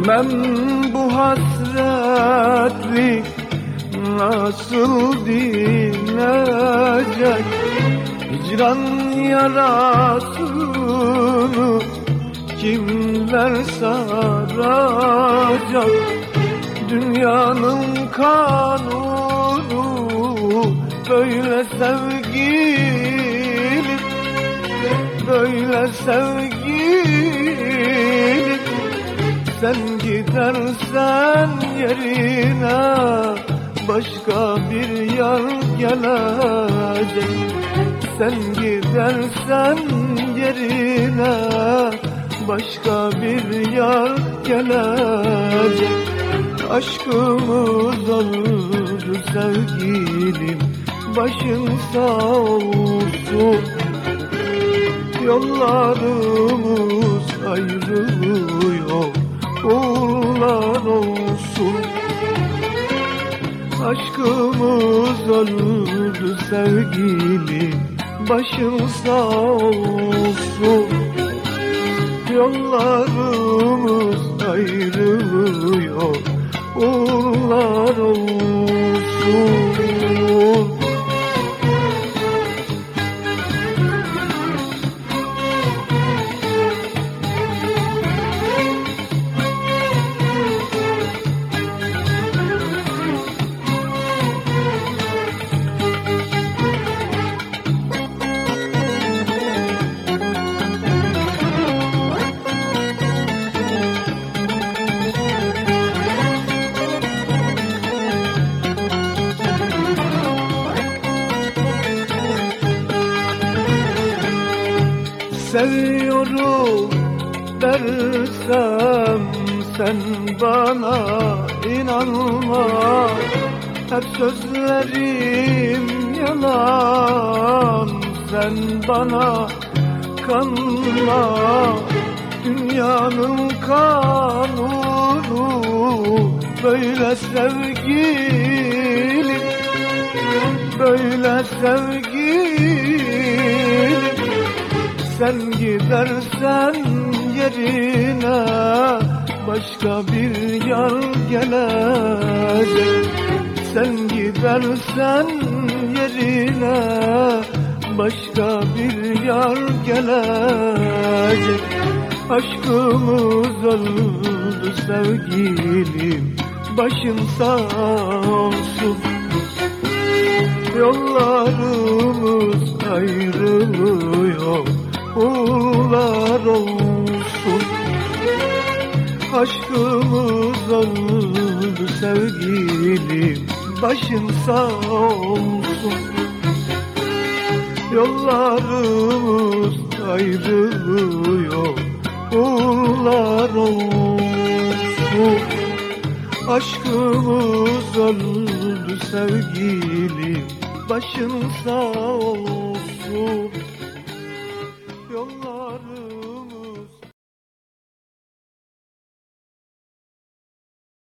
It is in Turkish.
Bilmem bu hasretlik nasıl dinecek Hicran yarasını kimler saracak? Dünyanın kanunu böyle sevgilim Böyle sevgilim Sen gidersen yerine başka bir yar gelecek. Sen gidersen yerine başka bir yar gelecek. Aşkımız oldu sevgilim Başın sağ olsun. Yollarımız ayrılıyor Uğurlar olsun. Aşkımız öldü sevgilim Başın sağ olsun. Yollarımız ayrılıyor Uğurlar olsun Seviyorum dersem sen bana inanma. Hep sözlerim yalan sen bana kanma. Dünyanın kanunu böyle sevgilim Böyle sevgilim sen gidersen yerine başka bir yar gelecek. Sen gidersen yerine başka bir yar gelecek. Aşkımız öldü sevgilim başın sağ olsun. Yollarımız ayrılıyor Uğurlar olsun. Aşkımız öldü sevgilim Başın sağ olsun. Yollarımız ayrılıyor Uğurlar olsun. Aşkımız öldü sevgilim Başın sağ olsun